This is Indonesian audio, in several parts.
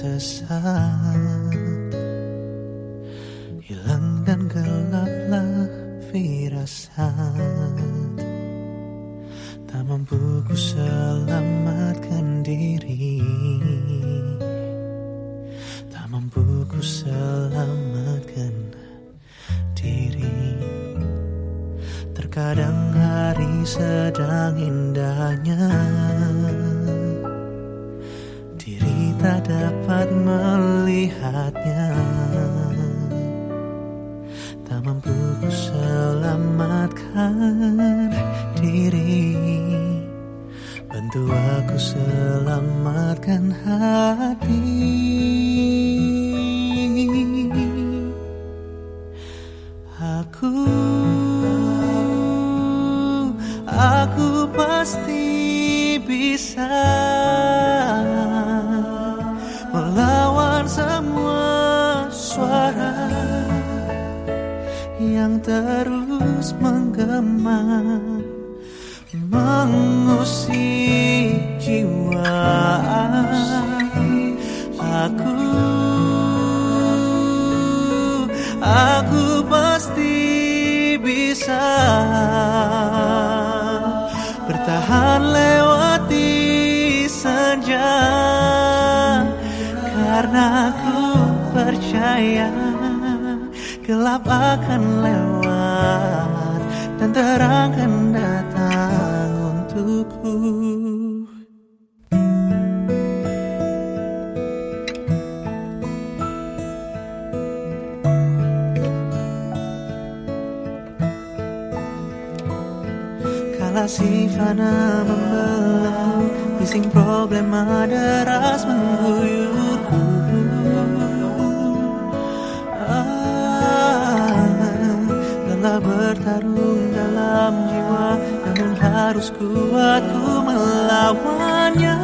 tersesat Hilang dan gelaplah firasat. Tak mampu ku selamatkan diri. Tak mampu ku selamatkan diri. Terkadang hari sedang indahnya tak dapat melihatnya. Tak mampu ku selamatkan diri. Bantu aku selamatkan hati. Aku Aku pasti bisa terus menggema Mengusik jiwa Aku. Aku pasti bisa Bertahan lewati senja Karena aku percaya Gelap akan lewat Dan terang akan datang untukku. Kala si fana membelenggu Bising problema deras mengguyurku harus kuat ku melawannya.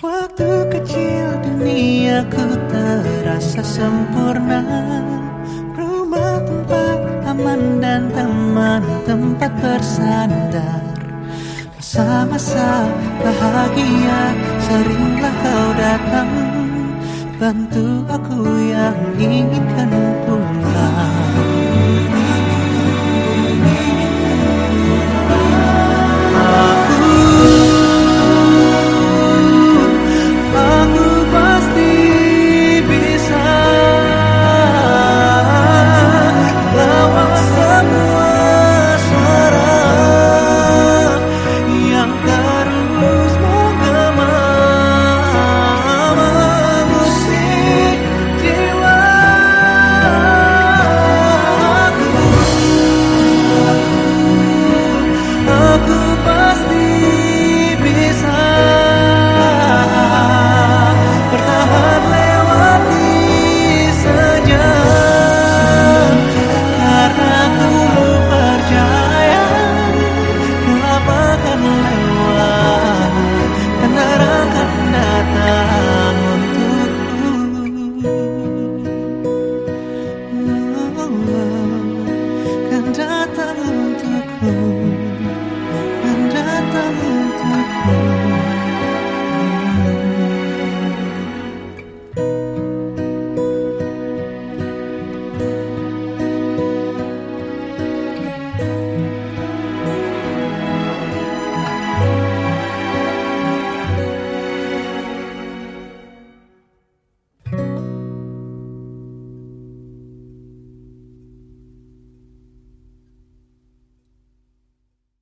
Waktu kecil duniaku terasa sempurna. Rumah tempat aman dan teman tempat bersandar. Masa-masa bahagia seringlah kau datang. Bantu aku yang inginkan pulang